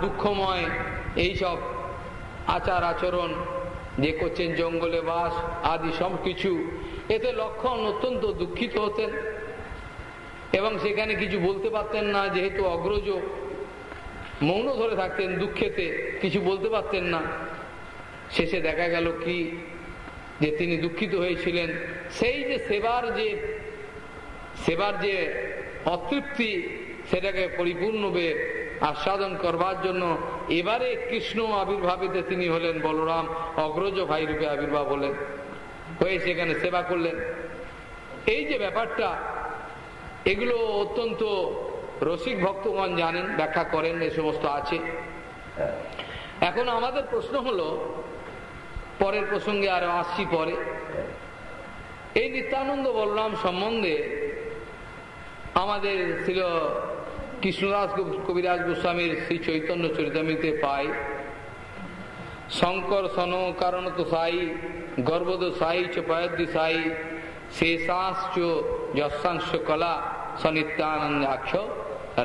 দুঃখময় এইসব আচার আচরণ যে করছেন জঙ্গলে বাস আদি সব কিছু, এতে লক্ষণ অত্যন্ত দুঃখিত হতেন। এবং সেখানে কিছু বলতে পারতেন না, যেহেতু অগ্রজ মৌন ধরে থাকতেন দুঃখেতে, কিছু বলতে পারতেন না। শেষে দেখা গেল কি, যে তিনি দুঃখিত হয়েছিলেন। সেই যে সেবার যে সেবার যে অতৃপ্তি, সেটাকে পরিপূর্ণভাবে আস্বাদন করবার জন্য এবারে কৃষ্ণ আবির্ভাবিতে তিনি হলেন বলরাম, অগ্রজ ভাই রূপে আবির্ভাব হলেন। হয়ে সেখানে সেবা করলেন। এই যে ব্যাপারটা, এগুলো অত্যন্ত রসিক ভক্তগণ জানেন, ব্যাখ্যা করেন, এ সমস্ত আছে। এখন আমাদের প্রশ্ন হলো, পরের প্রসঙ্গে আরও আসছি পরে, এই নিত্যানন্দ বলরাম সম্বন্ধে আমাদের ছিল কৃষ্ণদাস কবিরাজ গোস্বামীর শ্রী চৈতন্য চরিতামিতে পাই। শঙ্কর সন কারণ তো সাই, গর্বদ সাই চ পয়দ্দি সাই, শেষাশ্চ যশাংশ কলা সনিত্যানন্দাক্ষ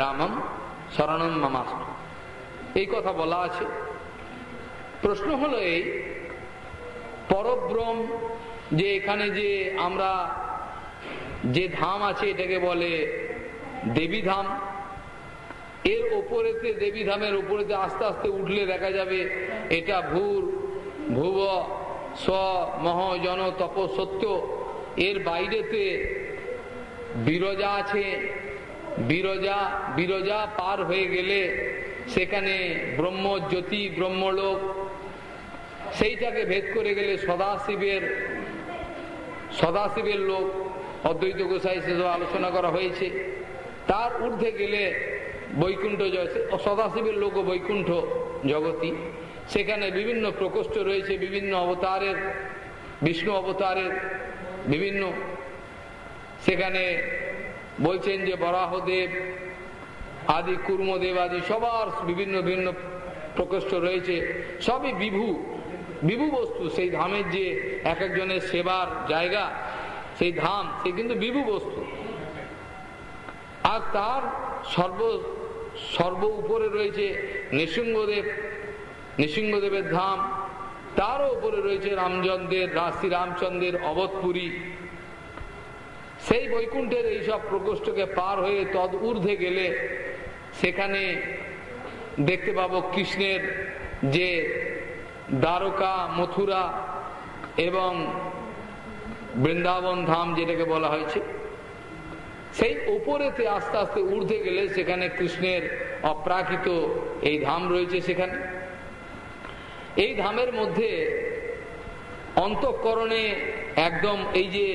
রামম শরণম মামাস্ত। এই কথা বলা আছে। প্রশ্ন হলো এই পরব্রম যে এখানে যে আমরা যে ধাম আছে এটাকে বলে দেবী ধাম এর ওপরেতে দেবী ধামের ওপরেতে আস্তে আস্তে উঠলে দেখা যাবে এটা ভূর, ভুব, স্ব, মহ, জন, তপ, সত্য। এর বাইরেতে বিরজা আছে। বিরজা বিরজা পার হয়ে গেলে সেখানে ব্রহ্ম, জ্যোতি, ব্রহ্মলোক, সেইটাকে ভেদ করে গেলে সদাশিবের সদাশিবের লোক। অদ্বৈত গোসাই সেসব আলোচনা করা হয়েছে। তার ঊর্ধ্বে গেলে বৈকুণ্ঠ সদাশিবের লোক বৈকুণ্ঠ জগতী। সেখানে বিভিন্ন প্রকোষ্ঠ রয়েছে, বিভিন্ন অবতারের, বিষ্ণু অবতারের, বিভিন্ন। সেখানে বলছেন যে বরাহদেব আদি, কুর্মদেব আদি, সবার বিভিন্ন বিভিন্ন প্রকোষ্ঠ রয়েছে। সবই বিভু বিভু বস্তু। সেই ধামের যে এক একজনের সেবার জায়গা, সেই ধাম, সে কিন্তু বিভু বস্তু। আর তার সর্ব সর্ব উপরে রয়েছে নৃসিংহদেব, নৃসিংহদেবের ধাম, তারও উপরে রয়েছে রামচন্দ্রের রাশি রামচন্দ্রের অবধপুরী। সেই বৈকুণ্ঠের এইসব প্রকোষ্ঠকে পার হয়ে তদ ঊর্ধ্বে গেলে সেখানে দেখতে পাবো কৃষ্ণের যে দ্বারকা, মথুরা এবং বৃন্দাবন ধাম যেটাকে বলা হয়েছে। সেই ওপরেতে আস্তে আস্তে ঊর্ধ্বে গেলে সেখানে কৃষ্ণের অপ্রাকৃত এই ধাম রয়েছে সেখানে। এই ধামের মধ্যে অন্তঃকরণে একদম এই যে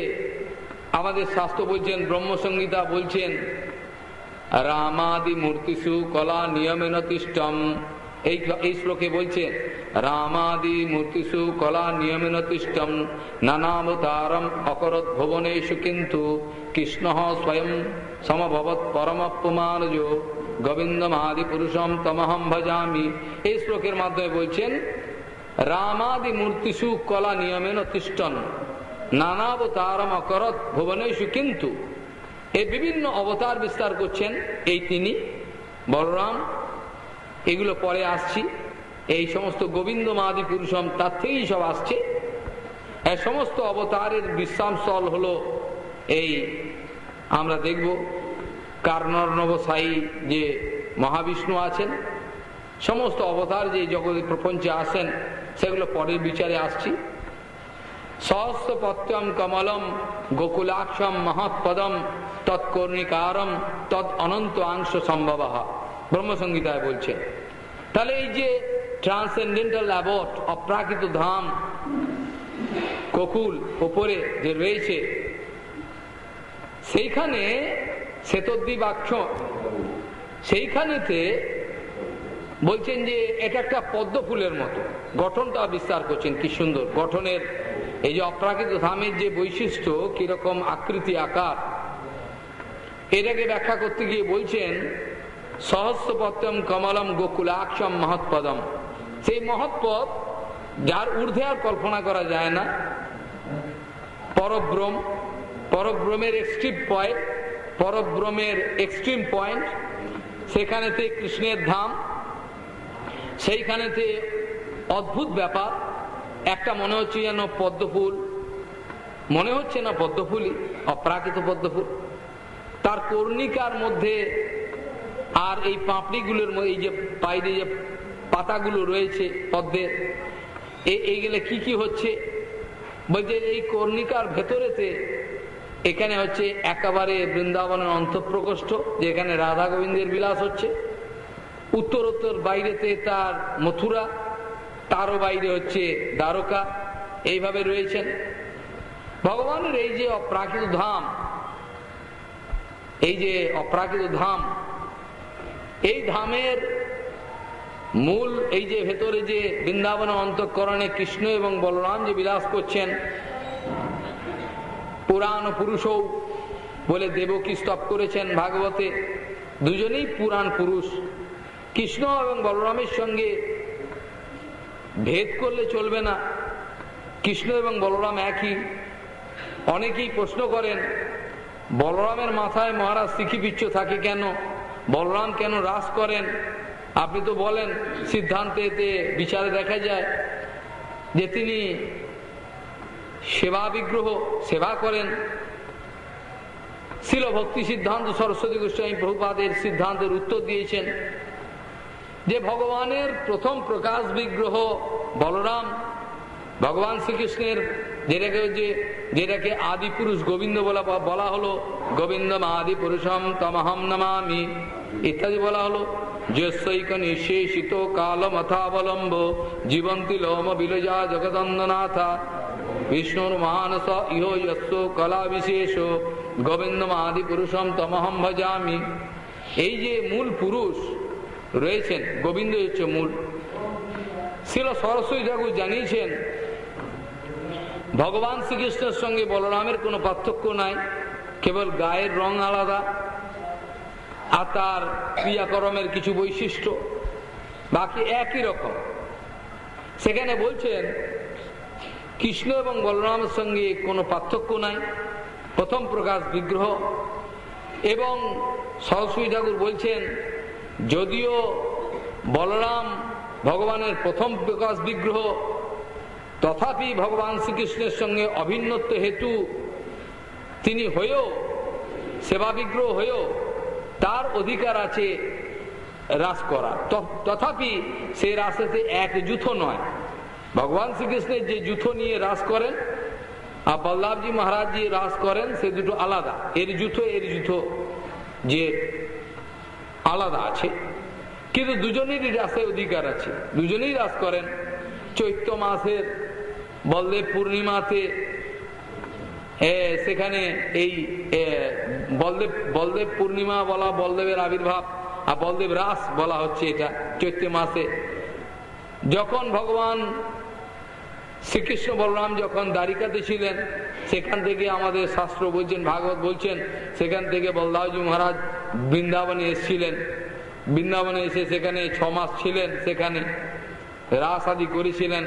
আমাদের শাস্ত্র বলছেন ব্রহ্মসংগীতা বলছেন রামাদি মূর্তিসু কলা নিয়মেন তিষ্টম এই এই শ্লোকে বলছে রামাদি মূর্তিসু কলা নিয়মেন তিষ্টম নানাবতারম অকরত ভুবনেশু কিন্তু কৃষ্ণ স্বয়ং সমভবত পরমপুমানজ গোবিন্দমাদি পুরুষম তমহম ভজামি। এই শ্লোকের মাধ্যমে বলছেন রামাদি মূর্তিসু কলা নিয়মেন তিষ্টন নানাবতারম অকরত ভুবনেশু কিন্তু। এই বিভিন্ন অবতার বিস্তার করছেন এই তিনি, বলরাম। এগুলো পরে আসছি। এই সমস্ত গোবিন্দ মাদি পুরুষম তার থেকেই সব আসছে। এই সমস্ত অবতারের বিশ্রামস্থল হলো এই আমরা দেখব কার্ণর্ণব সাই যে মহাবিষ্ণু আছেন, সমস্ত অবতার যে জগতের প্রপঞ্চে আসেন সেগুলো পরের বিচারে আসছি। সহস্রপত্যম কমলম, গোকুলাক্ষম মহৎপদম, তৎকর্ণিকারম, তৎ অনন্ত আংশ সম্ভব ব্রহ্মসংগীতায় বলছে। তাহলে এই যে ট্রান্সেন্ডেন্টাল অ্যাবট, অপ্রাকৃত ধাম, ককুল ওপরে যে রয়েছে সেইখানে শ্বেতদ্বীপাক্ষ সেইখানেতে বলছেন যে এটা একটা পদ্ম ফুলের মতো। গঠনটা বিস্তার করছেন, কি সুন্দর। গঠনের এই যে অপ্রাকৃত ধামের যে বৈশিষ্ট্য, কীরকম আকৃতি আকার, এটাকে ব্যাখ্যা করতে গিয়ে বলছেন সহস্রপত্তম কমলম গোকুল গোকুলাক্ষম মহৎপদম। সেই মহৎপদ, যার ঊর্ধ্বে আর কল্পনা করা যায় না পরব্রম পরব্রমের এক্সট্রিম পয়েন্ট পরব্রমের এক্সট্রিম পয়েন্ট সেখানেতে কৃষ্ণের ধাম, সেইখানেতে অদ্ভুত ব্যাপার, একটা মনে হচ্ছে যেন পদ্মফুল, মনে হচ্ছে না পদ্মফুলই, অপ্রাকৃত পদ্মফুল। তার কর্ণিকার মধ্যে আর এই পাপড়িগুলোর মধ্যে এই যে বাইরে যে পাতাগুলো রয়েছে পদ্মের এইগুলো কি কি হচ্ছে? বলছে এই কর্ণিকার ভেতরেতে এখানে হচ্ছে একেবারে বৃন্দাবনের অন্তঃপ্রকোষ্ঠ, যেখানে রাধা গোবিন্দের বিলাস হচ্ছে। উত্তর উত্তর বাইরেতে তার মথুরা, তারও বাইরে হচ্ছে দ্বারকা, এইভাবে রয়েছেন। ভগবানের এই যে অপ্রাকৃত ধাম, এই যে অপ্রাকৃত ধাম, এই ধামের মূল, এই যে ভেতরে যে বৃন্দাবন অন্তঃকরণে কৃষ্ণ এবং বলরাম যে বিলাস করছেন পুরাণ পুরুষও বলে দেবকী স্তব করেছেন ভাগবতে। দুজনেই পুরাণ পুরুষ। কৃষ্ণ এবং বলরামের সঙ্গে ভেদ করলে চলবে না। কৃষ্ণ এবং বলরাম একই। অনেকেই প্রশ্ন করেন, বলরামের মাথায় মহারাজ পিচ্ছ থাকে কেন? বলরাম কেন রাস করেন? আপনি তো বলেন সিদ্ধান্তে এতে বিচারে দেখা যায় যে তিনি সেবা বিগ্রহ, সেবা করেন। শিল ভক্তি সিদ্ধান্ত সরস্বতী গোস্বামী প্রভুপাদের সিদ্ধান্তের উত্তর দিয়েছেন যে ভগবানের প্রথম প্রকাশ বিগ্রহ বলরাম। ভগবান শ্রীকৃষ্ণের যেটাকে যে যেটাকে আদি পুরুষ গোবিন্দ বলা বলা হলো গোবিন্দম আদি পুরুষম তমহম নমামি ইত্যাদি বলা হলো। যৈক নিঃশেষিত কালমথাবলম্ব জীবন্তী লোম বিলজা জগদন্দনাথা বিষ্ণুর মানস ইহ যস্য কলা বিশেষ গোবিন্দম আদি পুরুষম তমহম ভজামি এই যে মূল পুরুষ রয়েছেন, গোবিন্দ হচ্ছে মূল। শিল সরস্বতী ঠাকুর জানিয়েছেন, ভগবান শ্রীকৃষ্ণের সঙ্গে বলরামের কোনো পার্থক্য নাই, কেবল গায়ের রং আলাদা, আর তার ক্রিয়াকর্মের কিছু বৈশিষ্ট্য, বাকি একই রকম। সেখানে বলছেন কৃষ্ণ এবং বলরামের সঙ্গে কোনো পার্থক্য নাই। প্রথম প্রকাশ বিগ্রহ। এবং সরস্বতী ঠাকুর বলছেন, যদিও বলরাম ভগবানের প্রথম প্রকাশ বিগ্রহ, তথাপি ভগবান শ্রীকৃষ্ণের সঙ্গে অভিন্নত্ব হেতু তিনি হয়েও, সেবা বিগ্রহ হয়েও তার অধিকার আছে রাস করা তথাপি সেই রাসেতে এক যুথ নয়। ভগবান শ্রীকৃষ্ণের যে যুথ নিয়ে রাস করেন আর বল্লাভজি মহারাজ যে রাস করেন, সে দুটো আলাদা। এর যুথ এর যুথ যে আলাদা আছে। কিন্তু দুজনেরই রাসে অধিকার আছে। দুজনেই রাস করেন। চৈত্র মাসের বলদেব পূর্ণিমাতে সেখানে এই বলদেব বলদেব পূর্ণিমা বলা বলদেবের আবির্ভাব, আর বলদেব রাস বলা হচ্ছে এটা চৈত্র মাসে। যখন ভগবান শ্রীকৃষ্ণ বলরাম যখন দ্বারিকাতে ছিলেন, সেখান থেকে আমাদের শাস্ত্র বলছেন, ভাগবত বলছেন, সেখান থেকে বলদাওজি মহারাজ বৃন্দাবনে এসেছিলেন। বৃন্দাবনে এসে সেখানে ছ মাস ছিলেন সেখানে। রাস আদি করেছিলেন।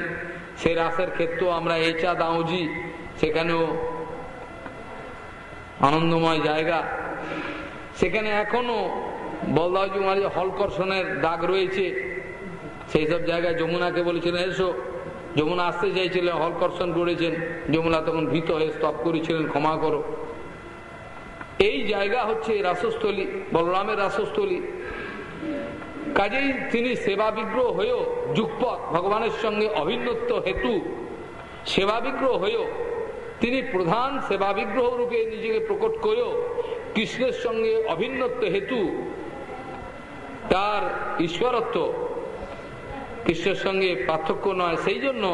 সেই রাসের ক্ষেত্রেও আমরা এচা দাউজি সেখানেও আনন্দময় জায়গা। সেখানে এখনও বলদাওজি মহারাজ হলকর্ষণের দাগ রয়েছে। সেই সব জায়গায় যমুনাকে বলেছিলেন, এসো। যমুনা আসতে চাইছিলেন হলকর্ষণ করেছেন যমুনা তখন ভীত হয়ে স্তব করেছিলেন, ক্ষমা করো। এই জায়গা হচ্ছে রাসস্থলী, বলরামের রাসস্থলী। কাজেই তিনি সেবা বিগ্রহ হয়েও যুগপথ ভগবানের সঙ্গে অভিন্নত্ব হেতু সেবা বিগ্রহ হয়েও তিনি প্রধান সেবা বিগ্রহ রূপে নিজেকে প্রকট করেও কৃষ্ণের সঙ্গে অভিন্নত্ব হেতু তার ঈশ্বরত্ব কৃষ্ণের সঙ্গে পার্থক্য নয়, সেই জন্য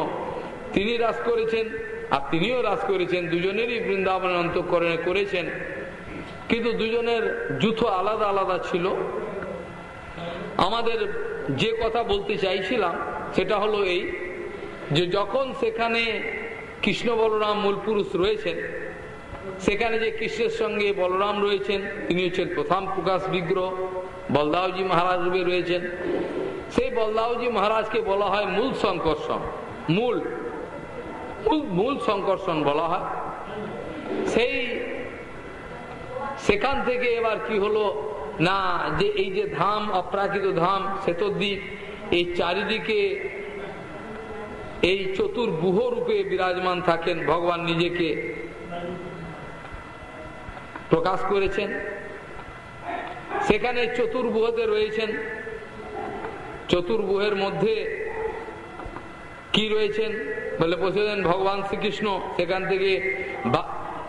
তিনি রাজ করেছেন আর তিনিও রাজ করেছেন। দুজনেরই বৃন্দাবন অন্তঃকরণে করেছেন। কিন্তু দুজনের যুথ আলাদা আলাদা ছিল। আমাদের যে কথা বলতে চাইছিলাম, সেটা হলো এই যে যখন সেখানে কৃষ্ণ বলরাম মূল পুরুষ রয়েছেন, সেখানে যে কৃষ্ণের সঙ্গে বলরাম রয়েছেন, তিনি হচ্ছেন প্রথম প্রকাশ বিগ্রহ। বলদাওজি মহারাজ রূপে রয়েছেন। সেই বলদাওজি মহারাজকে বলা হয় মূল সংকর্ষণ, মূল মূল সংকর্ষণ বলা হয়। সেই, সেখান থেকে এবার কি হলো? না, যে এই যে ধাম, অপ্রাকৃত ধাম দ্বীপ, এই চারিদিকে এই চতুর্বুহ রূপে বিরাজমান থাকেন ভগবান নিজেকে। প্রকাশ করেছেন। সেখানে চতুর্বুহতে রয়েছেন চতুর্বুহের মধ্যে কি রয়েছেন? বলে বসেছেন ভগবান শ্রীকৃষ্ণ, সেখান থেকে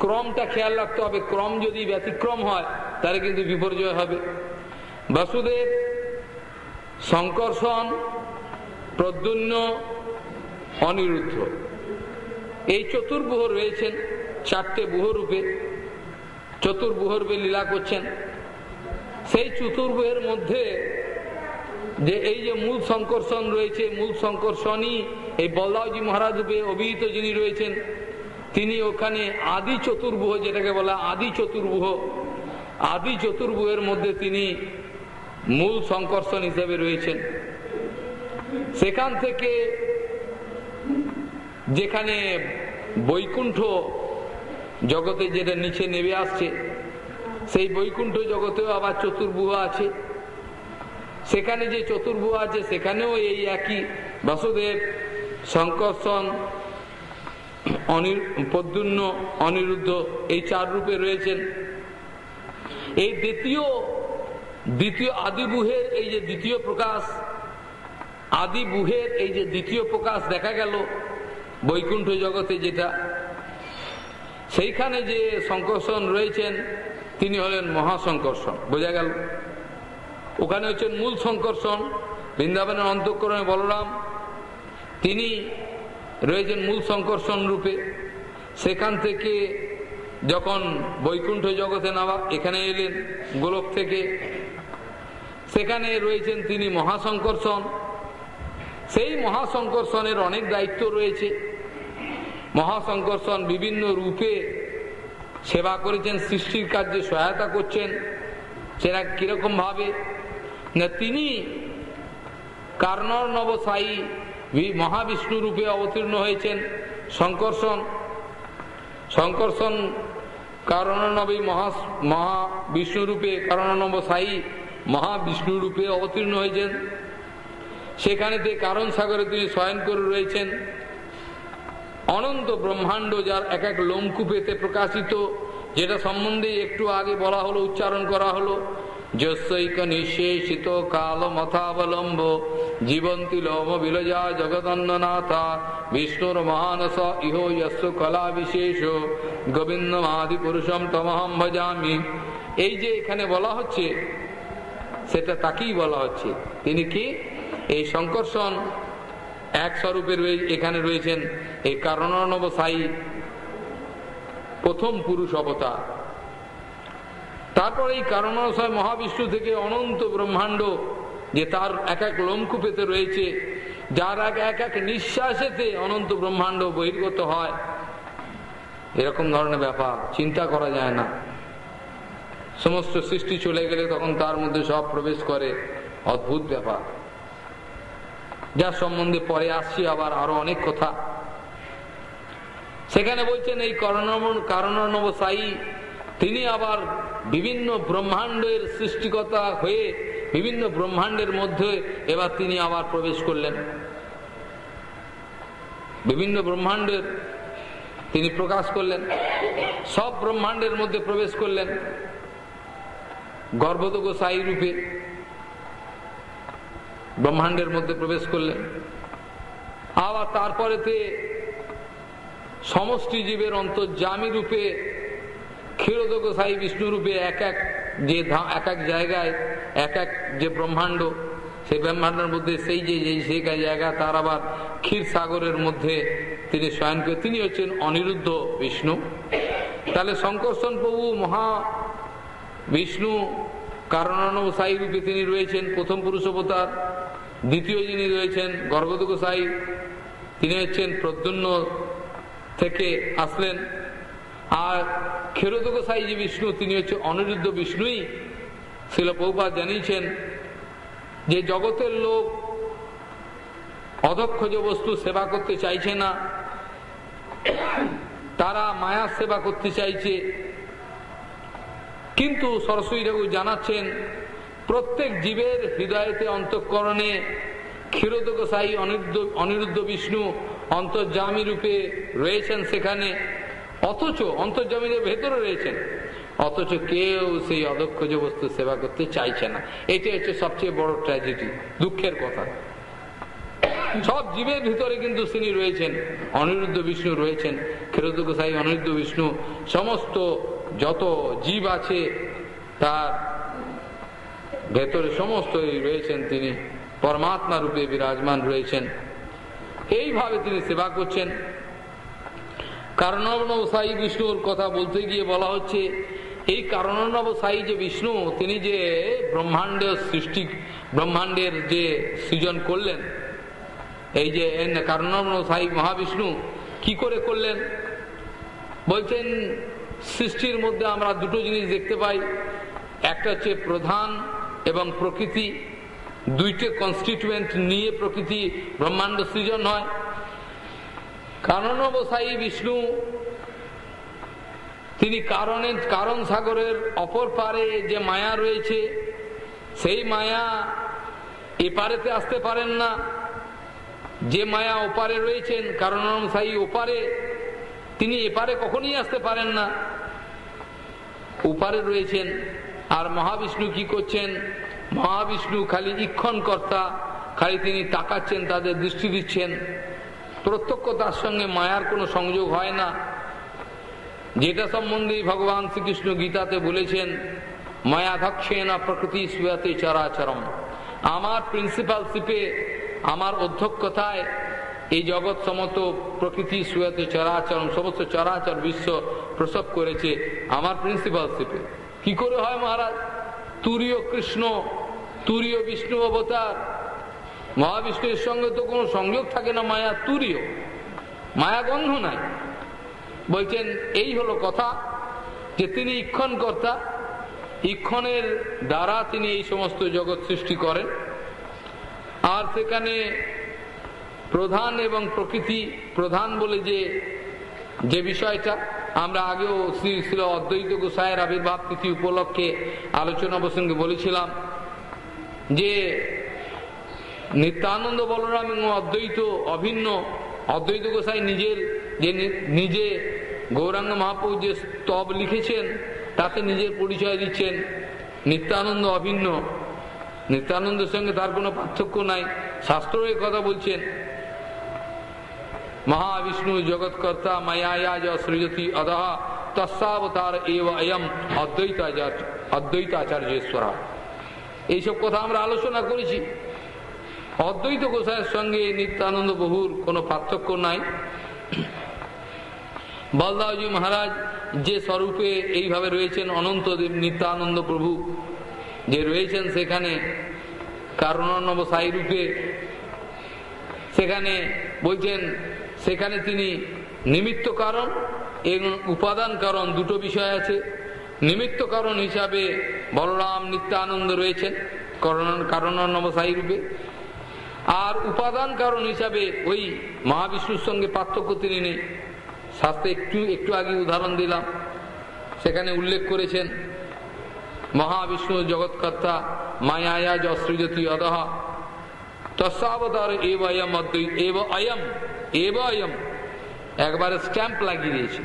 ক্রমটা খেয়াল রাখতে হবে। ক্রম যদি ব্যতিক্রম হয়, তাহলে কিন্তু বিপর্যয় হবে। বাসুদেব শঙ্কর্ষণ প্রদ্যুন্ন অনিরুদ্ধ। এই চতুর্বুহ রয়েছেন, চারটে বুহ রূপে। চতুর্বুহ রূপে লীলা করছেন। সেই চতুর্বুহের মধ্যে যে এই যে মূল সংকর্ষণ রয়েছে, মূল সংকর্ষণই এই বলদাওজি মহারাজ রূপে অভিহিত যিনি রয়েছেন, তিনি ওখানে আদি চতুর্বুহ যেটাকে বলা আদি চতুর্বুহ আদি চতুর্বুহের মধ্যে তিনি মূল সংকর্ষণ হিসেবে রয়েছেন। সেখান থেকে যেখানে বৈকুণ্ঠ জগতে যেটা নিচে নেমে আসছে, সেই বৈকুণ্ঠ জগতেও আবার চতুর্ভুহ আছে। সেখানে যে চতুর্ভুহ আছে, সেখানেও এই একই বাসুদেব সংকর্ষণ পদ্যুন্ন অনিরুদ্ধ, এই চার রূপে রয়েছেন। এই দ্বিতীয় দ্বিতীয় আদিবুহের এই যে দ্বিতীয় প্রকাশ, আদিবুহের এই যে দ্বিতীয় প্রকাশ দেখা গেল বৈকুণ্ঠ জগতে যেটা। সেইখানে যে সংকর্ষণ রয়েছেন, তিনি হলেন মহাসংকর্ষণ বোঝা গেল। ওখানে হচ্ছেন মূল সংকর্ষণ, বৃন্দাবনের অন্তঃকরণে বলরাম। তিনি রয়েছেন মূল সংকর্ষণ রূপে। সেখান থেকে যখন বৈকুণ্ঠ জগতে নামা, এখানে এলেন গোলক থেকে। সেখানে রয়েছেন তিনি মহাসংকর্ষণ। সেই মহাসংকর্ষণের অনেক দায়িত্ব রয়েছে। মহাসংকর্ষণ বিভিন্ন রূপে সেবা করেছেন, সৃষ্টির কার্যে সহায়তা করছেন। সেটা কীরকম ভাবে না তিনি কার্নর নবসায়ী মহাবিষ্ণু রূপে অবতীর্ণ হয়েছেন। শঙ্কর্ষণ শঙ্কর্ষণ কারণনবী মহা মহাবিষ্ণুরূপে কারণনব সাই মহাবিষ্ণু রূপে অবতীর্ণ হয়েছেন। সেখানেতে কারণ সাগরে তিনি শয়ন করে রয়েছেন। অনন্ত ব্রহ্মাণ্ড যার এক এক লোমকূপেতে প্রকাশিত, যেটা সম্বন্ধে একটু আগে বলা হলো, উচ্চারণ করা হলো। যশৈক নিঃশেষিত কাল মথাবলম্ব জীবন্তী লোম বিলজা জগদন্ননাথা, বিষ্ণুর মহানস ইহ কলা বিশেষ গোবিন্দমাদি পুরুষম তমহম ভজামি। এই যে এখানে বলা হচ্ছে, সেটা তাকেই বলা হচ্ছে। তিনি কি? এই সংকর্ষণ এক স্বরূপে এখানে রয়েছেন। এই কারণনব সাই প্রথম পুরুষ অবতার। তারপর এই কারণাশয় মহাবিষ্ণু থেকে অনন্ত ব্রহ্মাণ্ড, যে তার এক এক লোমকূপেতে রয়েছে, যার এক এক এক নিঃশ্বাসেতে অনন্ত ব্রহ্মাণ্ড বহির্গত হয়। এরকম ধরনের ব্যাপার, চিন্তা করা যায় না। সমস্ত সৃষ্টি চলে গেলে তখন তার মধ্যে সব প্রবেশ করে। অদ্ভুত ব্যাপার। যার সম্বন্ধে পরে আসছি আবার আরও অনেক কথা। সেখানে বলছেন, এই কারণনব সাই তিনি আবার বিভিন্ন ব্রহ্মাণ্ডের সৃষ্টিকতা হয়ে বিভিন্ন ব্রহ্মাণ্ডের মধ্যে এবার তিনি আবার প্রবেশ করলেন। বিভিন্ন ব্রহ্মাণ্ডের তিনি প্রকাশ করলেন। সব ব্রহ্মাণ্ডের মধ্যে প্রবেশ করলেন। সাই রূপে ব্রহ্মাণ্ডের মধ্যে প্রবেশ করলেন। আবার তারপরেতে সমষ্টি জীবের অন্তর্জামী রূপে ক্ষীরোদক সাই বিষ্ণু রূপে এক এক যে এক এক জায়গায়, এক এক যে ব্রহ্মাণ্ড, সেই ব্রহ্মাণ্ডের মধ্যে সেই যে সেই জায়গা, তার আবার ক্ষীর সাগরের মধ্যে তিনি শয়ন করে তিনি হচ্ছেন অনিরুদ্ধ বিষ্ণু। তাহলে শঙ্কর্ষণ প্রভু মহা বিষ্ণু কারণানব সাই রূপে তিনি রয়েছেন প্রথম পুরুষ অবতার। দ্বিতীয় যিনি রয়েছেন গর্ভদুক সাই, তিনি হচ্ছেন প্রদ্যুন্ন থেকে আসলেন। আর ক্ষীরোদক সাই যে বিষ্ণু, তিনি হচ্ছে অনিরুদ্ধ বিষ্ণুই। শিল বহুপাত জানিয়েছেন যে জগতের লোক অদক্ষ বস্তু সেবা করতে চাইছে না, তারা মায়ার সেবা করতে চাইছে। কিন্তু সরস্বতী ঠাকুর জানাচ্ছেন, প্রত্যেক জীবের হৃদয়তে অন্তঃকরণে ক্ষীরদ গোসাই অনিরুদ্ধ অনিরুদ্ধ বিষ্ণু অন্তর্জামী রূপে রয়েছেন সেখানে। অথচ অন্তর্জামীদের ভেতরে রয়েছেন। অথচ কেউ সেই অদক্ষ যে বস্তু সেবা করতে চাইছে না। এটা হচ্ছে সবচেয়ে বড় ট্র্যাজেডি দুঃখের কথা। সব জীবের ভিতরে কিন্তু তিনি রয়েছেন, অনিরুদ্ধ বিষ্ণু রয়েছেন ক্ষীরদ গোসাই, অনিরুদ্ধ বিষ্ণু, সমস্ত যত জীব আছে, তার ভেতরে সমস্ত রয়েছেন তিনি, পরমাত্মা রূপে বিরাজমান রয়েছেন। এইভাবে তিনি সেবা করছেন। কারণব সাই বিষ্ণুর কথা বলতে গিয়ে বলা হচ্ছে, এই কারণব সাই যে বিষ্ণু, তিনি যে ব্রহ্মাণ্ডের সৃষ্টি, ব্রহ্মাণ্ডের যে সৃজন করলেন, এই যে কারণব সাই মহাবিষ্ণু, কি করে করলেন? বলছেন, সৃষ্টির মধ্যে আমরা দুটো জিনিস দেখতে পাই। একটা হচ্ছে প্রধান এবং প্রকৃতি। দুইটে কনস্টিটুয়েন্ট নিয়ে প্রকৃতি ব্রহ্মাণ্ড সৃজন হয়। কারণবসায়ী বিষ্ণু, তিনি কারণের কারণ সাগরের অপর পারে যে মায়া রয়েছে, সেই মায়া এপারেতে আসতে পারেন না। যে মায়া ওপারে রয়েছেন কারণ সাই ওপারে, তিনি এপারে কখনই আসতে পারেন না। ওপারে রয়েছেন, আর মহাবিষ্ণু কি করছেন? মহাবিষ্ণু খালি ইক্ষণ কর্তা খালি তিনি তাকাচ্ছেন, তাদের দৃষ্টি দিচ্ছেন। প্রত্যক্ষ তার সঙ্গে মায়ার কোনো সংযোগ হয় না। যেটা সম্বন্ধে ভগবান শ্রীকৃষ্ণ গীতাতে বলেছেন, মায়া না প্রকৃতি সুয়াতে চরাচরম। আমার প্রিন্সিপালশিপে, আমার অধ্যক্ষতায় এই জগৎ সমস্ত প্রকৃতি সুয়াতে চরাচরণ সমস্ত চরাচর বিশ্ব প্রসব করেছে আমার প্রিন্সিপালশিপে। কি করে হয় মহারাজ? তুরীয় কৃষ্ণ, তুরীয় বিষ্ণু অবতার মহাবিষ্ণুর সঙ্গে তো কোনো সংযোগ থাকে না, মায়া তুরীয়। মায়া গন্ধ নাই। বলছেন, এই হলো কথা যে তিনি ইক্ষণ কর্তা ইক্ষণের দ্বারা তিনি এই সমস্ত জগৎ সৃষ্টি করেন। আর সেখানে প্রধান এবং প্রকৃতি প্রধান বলে যে যে বিষয়টা, আমরা আগেও শ্রী শ্রী অদ্বৈত গোসাইয়ের আবির্ভাব তিথি উপলক্ষে আলোচনা প্রসঙ্গে বলেছিলাম যে নিত্যানন্দ বলরাম এবং অদ্বৈত অভিন্ন। অদ্বৈত গোসাই নিজের যে নিজে গৌরাঙ্গ মহাপুর যে স্তব লিখেছেন তাতে নিজের পরিচয় দিচ্ছেন। নিত্যানন্দ অভিন্ন। নিত্যানন্দের সঙ্গে তার কোনো পার্থক্য নাই। শাস্ত্রের কথা বলছেন। মহাবিষ্ণু জগৎকর্তা মায়া সৃজতি অদহ তস্বাবতার এব এম অদ্বৈতাচার্য অদ্বৈতাচার্যেশ্বরা। এইসব কথা আমরা আলোচনা করেছি। অদ্বৈত গোসাইয়ের সঙ্গে নিত্যানন্দ বহুর কোনো পার্থক্য নাই। বলদাওজি মহারাজ যে স্বরূপে এইভাবে রয়েছেন, অনন্ত নিত্যানন্দ প্রভু যে রয়েছেন সেখানে কারণানব সাই রূপে সেখানে বলছেন, সেখানে তিনি নিমিত্ত কারণ এবং উপাদান কারণ দুটো বিষয় আছে। নিমিত্ত কারণ হিসাবে বলরাম নিত্যানন্দ রয়েছেন কারণানব সাই রূপে। আর উপাদান কারণ হিসাবে ওই মহাবিষ্ণুর সঙ্গে পার্থক্য তিনি নেই। শাস্ত্রে একটু একটু আগে উদাহরণ দিলাম। সেখানে উল্লেখ করেছেন, মহাবিষ্ণু জগৎকর্তা মায়া যশ্রীজ্যোতি অদহ তস্বাবতার এব অয়ম এব অয়ম এব অয়ম একবারে স্ট্যাম্প লাগিয়ে দিয়েছে।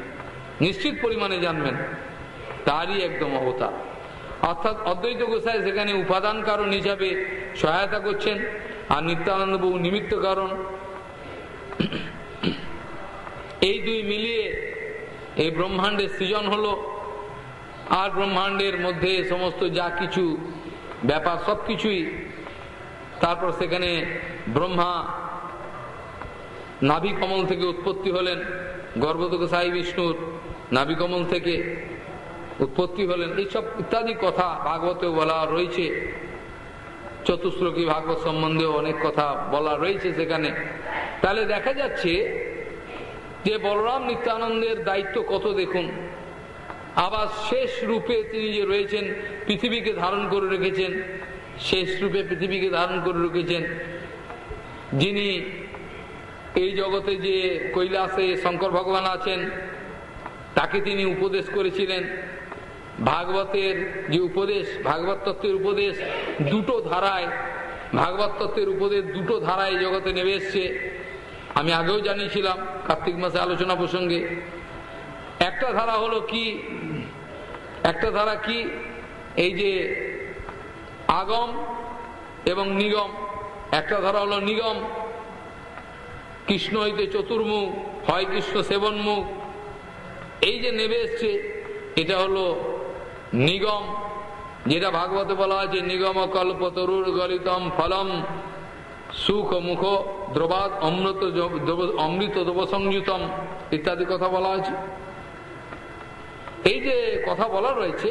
নিশ্চিত পরিমাণে জানবেন, তারই একদম অবতার। অর্থাৎ অদ্বৈত গোসাই সেখানে উপাদান কারণ হিসাবে সহায়তা করছেন। আর নিত্যানন্দ বহু নিমিত্ত কারণ। এই দুই মিলিয়ে এই ব্রহ্মাণ্ডের সৃজন হলো। আর ব্রহ্মাণ্ডের মধ্যে সমস্ত যা কিছু ব্যাপার সব কিছুই, তারপর সেখানে ব্রহ্মা নাভি কমল থেকে উৎপত্তি হলেন গর্ভদক সাই বিষ্ণুর নাভি কমল থেকে উৎপত্তি হলেন। এইসব ইত্যাদি কথা ভাগবতে বলা রয়েছে। চতুশ্লোকী ভাগবত সম্বন্ধেও অনেক কথা বলা রয়েছে সেখানে। তাহলে দেখা যাচ্ছে যে বলরাম নিত্যানন্দের দায়িত্ব কত দেখুন। আবার শেষ রূপে তিনি যে রয়েছেন, পৃথিবীকে ধারণ করে রেখেছেন, শেষ রূপে পৃথিবীকে ধারণ করে রেখেছেন, যিনি এই জগতে যে কৈলাসে শঙ্কর ভগবান আছেন, তাকে তিনি উপদেশ করেছিলেন। ভাগবতের যে উপদেশ, ভাগবত তত্ত্বের উপদেশ দুটো ধারায়, ভাগবত তত্ত্বের উপদের দুটো ধারায় জগতে নেমে এসছে। আমি আগেও জানিয়েছিলাম কার্তিক মাসে আলোচনা প্রসঙ্গে। একটা ধারা হলো কি? একটা ধারা কি? এই যে আগম এবং নিগম। একটা ধারা হলো নিগম। কৃষ্ণ হইতে চতুর্মুখ, হয় কৃষ্ণ সেবনমুখ। এই যে নেবে এসছে, এটা হলো নিগম, যেটা ভাগবত বলা আছে নিগম কল্প তরুর গলিতম ফলম, সুখ মুখ দ্রবাদ অমৃত অমৃত দ্রবসংযুতম ইত্যাদি কথা বলা আছে এই যে কথা বলা রয়েছে,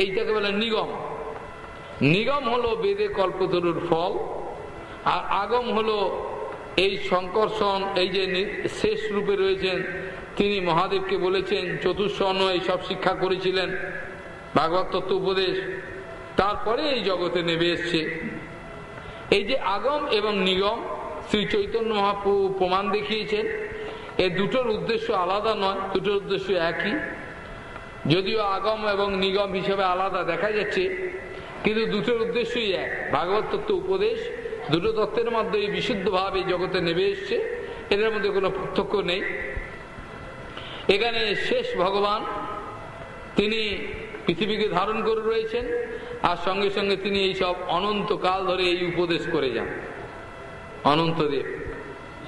এইটাকে বলে নিগম। নিগম হলো বেদে কল্পতরুর ফল, আর আগম হলো এই সংকর্ষণ, এই যে শেষ রূপে রয়েছেন, তিনি মহাদেবকে বলেছেন চতুর্স্বর্ণ এইসব শিক্ষা করেছিলেন। ভাগবত তত্ত্ব উপদেশ। তারপরে এই জগতে নেমে এসছে। এই যে আগম এবং নিগম শ্রী চৈতন্য মহাপ্রভু প্রমাণ দেখিয়েছেন, এ দুটোর উদ্দেশ্য আলাদা নয়, দুটোর উদ্দেশ্য একই। যদিও আগম এবং নিগম হিসেবে আলাদা দেখা যাচ্ছে, কিন্তু দুটোর উদ্দেশ্যই এক। ভাগবত তত্ত্ব উপদেশ, দুটো তত্ত্বের মাধ্যমে বিশুদ্ধভাবে জগতে নেমে এসছে, এদের মধ্যে কোনো পার্থক্য নেই। এখানে শেষ ভগবান, তিনি পৃথিবীকে ধারণ করে রয়েছেন আর সঙ্গে সঙ্গে তিনি এই সব অনন্তকাল ধরে এই উপদেশ করে যান। অনন্তদেব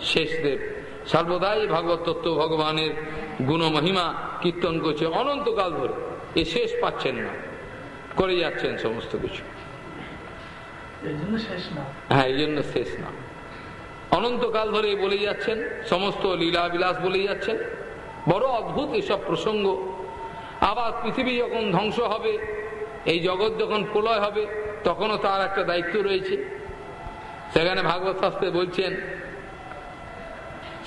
শেষদেব সর্বদাই ভাগবত তত্ত্ব ভগবানের গুণ মহিমা কীর্তন করছে অনন্তকাল ধরে। এ শেষ পাচ্ছেন না করে যাচ্ছেন সমস্ত কিছু। হ্যাঁ এই জন্য শেষ না। অনন্তকাল ধরে বলে যাচ্ছেন সমস্ত লীলা বিলাস বলে যাচ্ছেন। বড় অদ্ভুত এসব প্রসঙ্গ। আবার পৃথিবী যখন ধ্বংস হবে, এই জগৎ যখন প্রলয় হবে, তখনও তার একটা দায়িত্ব রয়েছে। সেখানে ভাগবত শাস্ত্রে বলছেন,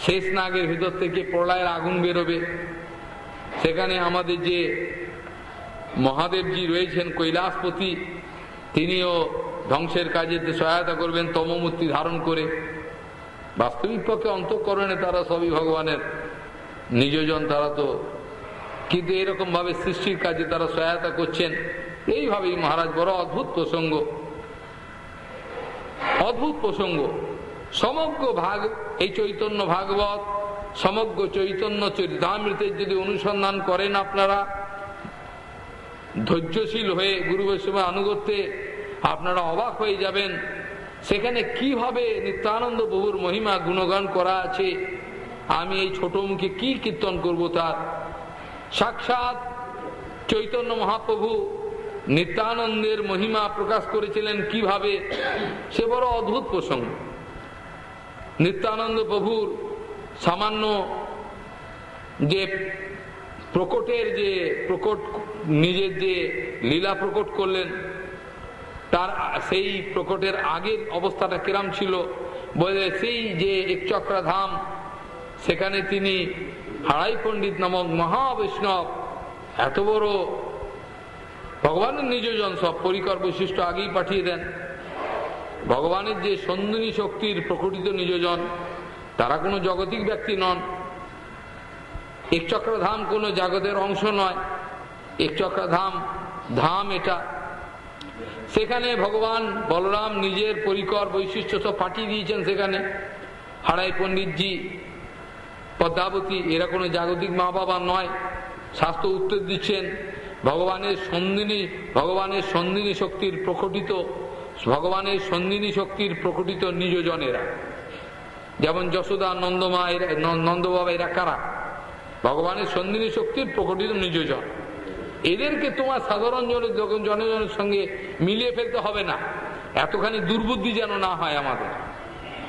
শেষ নাগের ভিতর থেকে প্রলয়ের আগুন বেরোবে। সেখানে আমাদের যে মহাদেবজি রয়েছেন, কৈলাসপতি, তিনিও ধ্বংসের কাজে সহায়তা করবেন, তমমূর্তি ধারণ করে। বাস্তবিক পক্ষে অন্তঃকরণে তারা সবই ভগবানের নিজজন তারা তো কিন্তু এরকম ভাবে সৃষ্টির কাজে তারা সহায়তা করছেন। এইভাবেই মহারাজ বড় অদ্ভুত প্রসঙ্গ। অদ্ভুত প্রসঙ্গ। সমগ্র ভাগ, এই চৈতন্য ভাগবত, সমগ্র চৈতন্য চরিতামৃতের যদি অনুসন্ধান করেন আপনারা, ধৈর্যশীল হয়ে গুরু বৈষ্ণবের আনুগত্যে আপনারা অবাক হয়ে যাবেন, সেখানে কীভাবে নিত্যানন্দ প্রভুর মহিমা গুণগান করা আছে, আমি এই ছোট মুখে কি কীর্তন করব তার? সাক্ষাৎ চৈতন্য মহাপ্রভু নিত্যানন্দের মহিমা প্রকাশ করেছিলেন কীভাবে, সে বড় অদ্ভুত প্রসঙ্গ। নিত্যানন্দ প্রভুর সামান্য যে প্রকটের যে প্রকট, নিজের যে লীলা প্রকট করলেন, তার সেই প্রকটের আগের অবস্থাটা কিরাম ছিল, বলে সেই যে একচক্রা ধাম সেখানে তিনি হাড়াই পণ্ডিত নামক মহাবৈষ্ণব এত বড় ভগবানের নিজজন সব পরিকর বৈশিষ্ট্য আগেই পাঠিয়ে দেন। ভগবানের যে সন্দিনী শক্তির প্রকটিত নিজজন তারা কোনো জাগতিক ব্যক্তি নন। একচক্র ধাম কোনো জাগতের অংশ নয়। একচক্র ধাম ধাম এটা। সেখানে ভগবান বলরাম নিজের পরিকর বৈশিষ্ট্য সব পাঠিয়ে দিয়েছেন সেখানে। হাড়াই পণ্ডিতজি পদ্মাবতী, এরা কোনো জাগতিক মা বাবা নয়। স্বাস্থ্য উত্তর দিচ্ছেন, ভগবানের সন্দিনী ভগবানের সন্দিনী শক্তির প্রকটিত, ভগবানের সন্দিনী শক্তির প্রকটিত নিজজনেরা যেমন যশোদা নন্দমা এরা নন্দবাবা এরা কারা? ভগবানের সন্দিনী শক্তির প্রকটিত নিজজন এদেরকে তোমার সাধারণ জনের জনজনের সঙ্গে মিলিয়ে ফেলতে হবে না। এতখানি দুর্বুদ্ধি যেন না হয় আমাদের।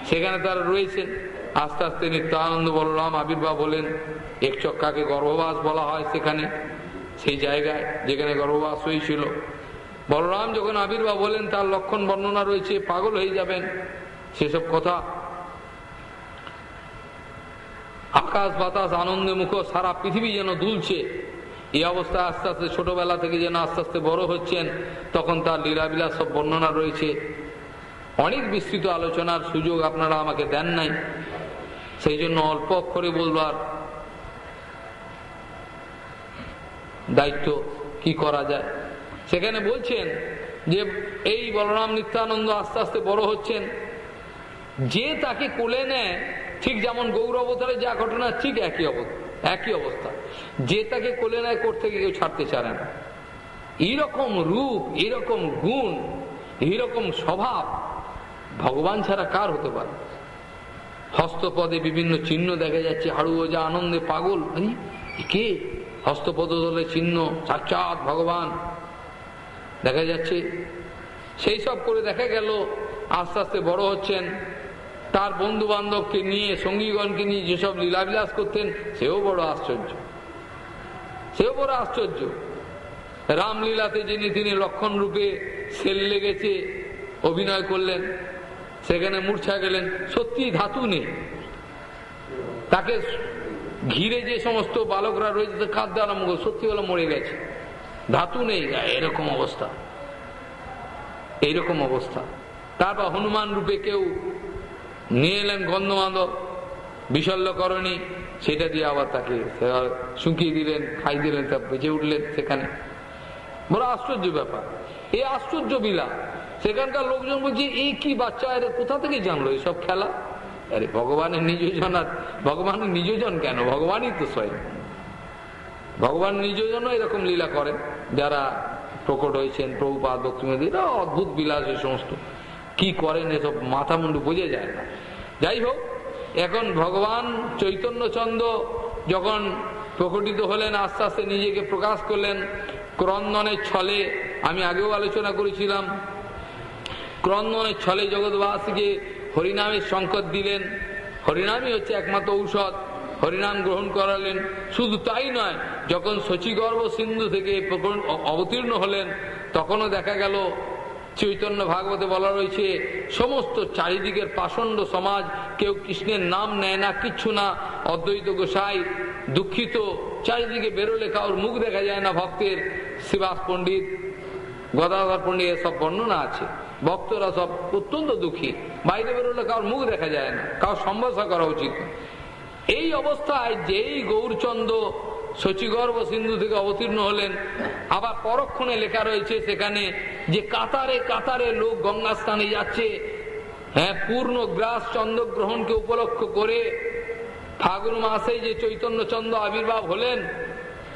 সেখানে তারা রয়েছেন। আস্তে আস্তে নিত্যানন্দ বলরাম আবির্ভাব হলেন। এক চক্কাকে গর্ভবাস বলা হয় সেখানে, সেই জায়গায় যেখানে গর্ভবাস হয়েছিল। বলরাম যখন আবির্ভাব হলেন, তার লক্ষণ বর্ণনা রয়েছে, পাগল হয়ে যাবেন, সেসব কথা। আকাশ, বাতাস, আনন্দে মুখ সারা পৃথিবী যেন দুলছে। এই অবস্থায় আস্তে আস্তে ছোটবেলা থেকে যেন আস্তে আস্তে বড় হচ্ছেন, তখন তার লীলাবিলাস সব বর্ণনা রয়েছে। অনেক বিস্তৃত আলোচনার সুযোগ আপনারা আমাকে দেন নাই। সেই জন্য অল্প অক্ষরে বলবার দায়িত্ব কি করা যায়? সেখানে বলছেন যে, এই বলরাম নিত্যানন্দ আস্তে আস্তে বড় হচ্ছেন। যে তাকে কোলে নেয়, ঠিক যেমন গৌর অবতারে যা ঘটনা, ঠিক একই অবস্থা একই অবস্থা। যে তাকে কোলে নেয় করতে গিয়ে কেউ ছাড়তে চায় না। এইরকম রূপ, এরকম গুণ এইরকম স্বভাব ভগবান ছাড়া কার হতে পারে? হস্তপদে বিভিন্ন চিহ্ন দেখা যাচ্ছে। হাড়ু যা আনন্দে পাগল। কে? হস্তপদ দলে চিহ্ন সাক্ষাৎ ভগবান। দেখা যাচ্ছে। সেই সব করে দেখা গেল, আস্তে আস্তে বড় হচ্ছেন। তার বন্ধু বান্ধবকে নিয়ে, সঙ্গীগণকে নিয়ে যেসব লীলাবিলাস করতেন, সেও বড় আশ্চর্য। সেও বড় আশ্চর্য। রামলীলাতে যিনি তিনি লক্ষণ রূপে সেল লেগেছে, অভিনয় করলেন। সেখানে মূর্ছা গেলেন সত্যি ধাতু নেই। তাকে ঘিরে যে সমস্ত বালকরা রয়েছে খাদ্য আরম্ভ সত্যি হলো মরে গেছে। ধাতু নেই, এরকম অবস্থা। এইরকম অবস্থা। তারপর হনুমান রূপে কেউ নিয়ে এলেন গন্ধমাধব বিশল্যকরণী সেটা দিয়ে আবার তাকে শুকিয়ে দিলেন, খাই দিলেন, তা বেঁচে উঠলেন সেখানে। বড় আশ্চর্য ব্যাপার। এই আশ্চর্য বিলা সেখানকার লোকজন বলছে, এই কি বাচ্চা? এর কোথা থেকে জানলো এসব খেলা? আরে ভগবানের নিজজন আর ভগবানের নিজজন কেন? ভগবানই তো স্বয়ং। ভগবান নিজজন এরকম লীলা করেন, যারা প্রকট হয়েছেন প্রভুপাত ভক্তিমন্দির অদ্ভুত বিলাস এই সমস্ত। কি করেন এসব মাথা মুন্ডু বোঝা যায় না। যাই হোক, এখন ভগবান চৈতন্যচন্দ্র যখন প্রকটিত হলেন, আস্তে আস্তে নিজেকে প্রকাশ করলেন, ক্রন্দনের ছলে, আমি আগেও আলোচনা করেছিলাম ক্রন্দনের ছলে জগৎবাসীকে হরিনামের সংকট দিলেন। হরিনামই হচ্ছে একমাত্র ঔষধ। হরিনাম গ্রহণ করালেন। শুধু তাই নয়, যখন শচীগর্ভ সিন্ধু থেকে অবতীর্ণ হলেন, তখনও দেখা গেল, চৈতন্য ভাগবতে বলা রয়েছে, সমস্ত চারিদিকের পাষণ্ড সমাজ কেউ কৃষ্ণের নাম নেয় না, কিচ্ছু না। অদ্বৈত গোসাই দুঃখিত, চারিদিকে বেরোলে কাউর মুখ দেখা যায় না ভক্তের। শিবাস পণ্ডিত, গদাধর পণ্ডিত এসব বর্ণনা আছে। ভক্তরা সব অত্যন্ত দুঃখী। বাইরে বেরোলে কারোর মুখ দেখা যায় না, কারোর সম্ভাষা করা উচিত এই অবস্থায় যেই গৌরচন্দ্র শচীগর্ভ সিন্ধু থেকে অবতীর্ণ হলেন, আবার পরক্ষণে লেখা রয়েছে সেখানে যে কাতারে কাতারে লোক গঙ্গা স্থানে যাচ্ছে হ্যাঁ পূর্ণ গ্রাস চন্দ্রগ্রহণকে উপলক্ষ করে ফাগুন মাসে যে চৈতন্য চন্দ্র আবির্ভাব হলেন,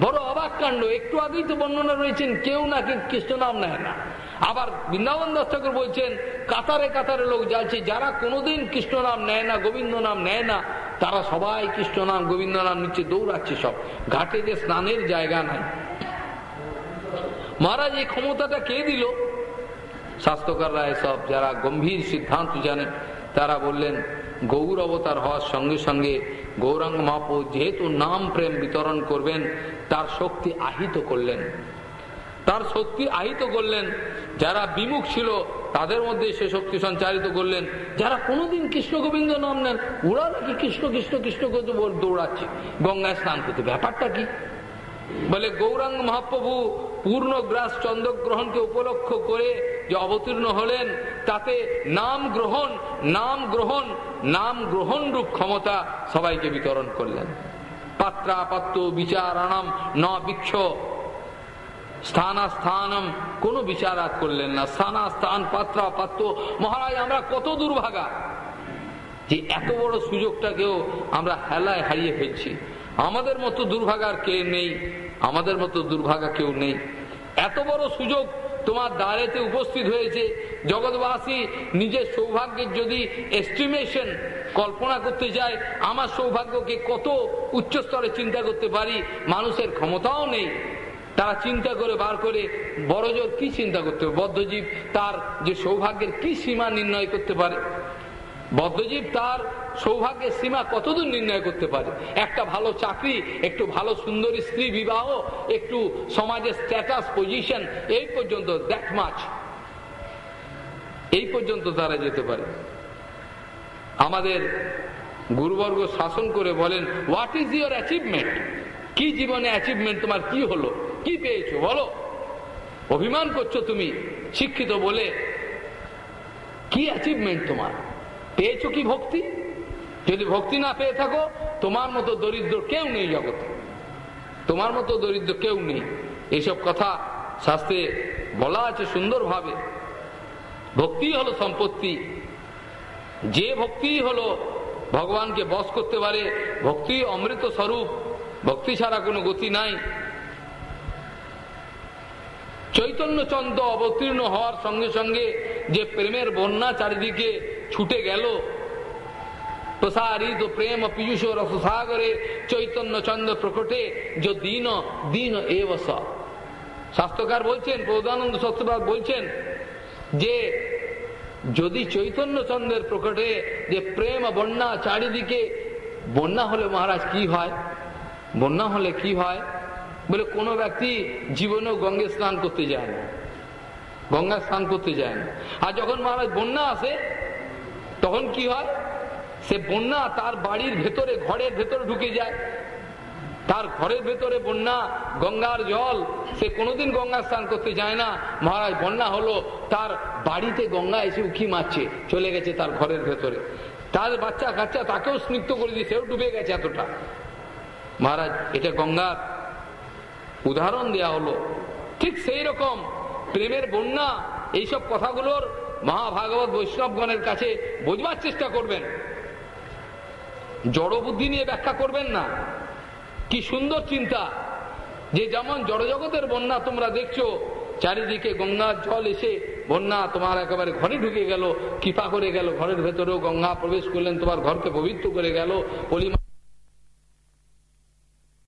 বড় অবাক কাণ্ড। একটু আগেই তো বর্ণনা রয়েছেন, কেউ নাকি কৃষ্ণ নাম নেয় না। আবার বৃন্দাবন দাস ঠাকুর বলছেন, কাতারে কাতারে লোক যাচ্ছে যারা কোনোদিন কৃষ্ণ নাম নেয় না, গোবিন্দ নাম নেয় না, তারা সবাই কৃষ্ণ নাম, গোবিন্দ নাম নিচে দৌড়াচ্ছে সব। ঘাটে যে স্নানের জায়গা নাই। মহারাজ, এই ক্ষমতাটা কে দিল? স্বাস্থ্যকাররা এসব যারা গম্ভীর সিদ্ধান্ত জানে, তারা বললেন, গৌর অবতার হওয়ার সঙ্গে সঙ্গে গৌরাঙ্গ মাপ যেহেতু নাম প্রেম বিতরণ করবেন, তার শক্তি আহিত করলেন। তার শক্তি আহিত করলেন। যারা বিমুখ ছিল, তাদের মধ্যে সে শক্তি সঞ্চারিত করলেন। যারা কোনোদিন কৃষ্ণ গোবিন্দ নাম নেন, ওরা নাকি কৃষ্ণ কৃষ্ণ কৃষ্ণ করতে দৌড়াচ্ছে। গঙ্গায় স্নান করতে। ব্যাপারটা কি? বলে, গৌরাঙ্গ মহাপ্রভু পূর্ণ গ্রাস চন্দ্রগ্রহণকে উপলক্ষ করে যে অবতীর্ণ হলেন, তাতে নাম গ্রহণ নাম গ্রহণ নাম গ্রহণ রূপ ক্ষমতা সবাইকে বিতরণ করলেন। পাত্রাপাত্র বিচারাণম ন বিক্ষ স্থানাস্থানম, কোনো বিচারাত করলেন না। স্থানাস্থান, পাত্রা, পাত্র। মহারাজ, আমরা কত দুর্ভাগা। যে এত বড় সুযোগটাকেও আমরা হেলায় হারিয়ে ফেলছি। আমাদের মতো দুর্ভাগার কে নেই? আমাদের মতো দুর্ভাগা কেউ নেই। এত বড় সুযোগ তোমার দ্বারেতে উপস্থিত হয়েছে। জগৎবাসী নিজের সৌভাগ্যের যদি এস্টিমেশন কল্পনা করতে চায়, আমার সৌভাগ্যকে কত উচ্চস্তরে চিন্তা করতে পারি? মানুষের ক্ষমতাও নেই। তারা চিন্তা করে বার করে বড়জোর কি চিন্তা করতে হবে? বদ্ধজীব তার যে সৌভাগ্যের কি সীমা নির্ণয় করতে পারে? বদ্ধজীব তার সৌভাগ্যের সীমা কতদূর নির্ণয় করতে পারে? একটা ভালো চাকরি, একটু ভালো সুন্দরী স্ত্রী বিবাহ, একটু সমাজের স্ট্যাটাস পজিশন এই পর্যন্ত দ্যাট মাছ এই পর্যন্ত তারা যেতে পারে। আমাদের গুরুবর্গ শাসন করে বলেন হোয়াট ইজ ইউর অ্যাচিভমেন্ট কি জীবনে অ্যাচিভমেন্ট তোমার কি হলো? কি পেয়েছ? বলো। অভিমান করছ তুমি, শিক্ষিত বলে। কি অ্যাচিভমেন্ট তোমার? পেয়েছ কি ভক্তি? যদি ভক্তি না পেয়ে থাকো, তোমার মতো দরিদ্র কেউ নেই জগতে। তোমার মতো দরিদ্র কেউ নেই। এইসব কথা শাস্ত্রে বলা আছে সুন্দরভাবে। ভক্তি হলো সম্পত্তি। যে ভক্তি হলো ভগবানকে বস করতে পারে, ভক্তি অমৃত স্বরূপ, ভক্তি ছাড়া কোনো গতি নাই। চৈতন্য চন্দ্র অবতীর্ণ হওয়ার সঙ্গে সঙ্গে যে প্রেমের বন্যা চারিদিকে ছুটে গেল, প্রসারিত প্রেম পীযুষ রসসাগরে চৈতন্য চন্দ্র প্রকটে যে দিন দিন এবস স্বাস্থ্যকার বলছেন প্রধানন্দ সত্যবাদ বলছেন যে যদি চৈতন্য চন্দ্রের প্রকটে যে প্রেম বন্যা চারিদিকে, বন্যা হলে মহারাজ কি হয়? বন্যা হলে কি হয়? বলে কোনো ব্যক্তি জীবনেও গঙ্গে স্নান করতে যায় না। গঙ্গা স্নান করতে যায় না। আর যখন মহারাজ বন্যা আসে, তখন কি হয়? সে বন্যা তার বাড়ির ভেতরে, ঘরের ভেতরে ঢুকে যায়। তার ঘরের ভেতরে বন্যা, গঙ্গার জল, সে কোনোদিন গঙ্গা স্নান করতে যায় না। মহারাজ, বন্যা হলো তার বাড়িতে গঙ্গা এসে উখি মারছে, চলে গেছে তার ঘরের ভেতরে। তার বাচ্চা কাচ্চা তাকেও স্নিগ্ধ করে দিয়ে সেও ডুবে গেছে এতটা। মহারাজ, এটা গঙ্গার উদাহরণ দেয়া হলো। ঠিক সেই রকম প্রেমের বন্যা এইসব কথাগুলোর মহাভাগবত বৈষ্ণবগণের কাছে বোঝবার চেষ্টা করবেন। জড় বুদ্ধি নিয়ে ব্যাখ্যা করবেন না। কি সুন্দর চিন্তা। যে যেমন জড়জগতের বন্যা তোমরা দেখছ, চারিদিকে গঙ্গার জল এসে বন্যা তোমার একেবারে ঘরে ঢুকে গেল, কৃপা করে গেল, ঘরের ভেতরেও গঙ্গা প্রবেশ করলেন, তোমার ঘরকে পবিত্র করে গেল, পলিমা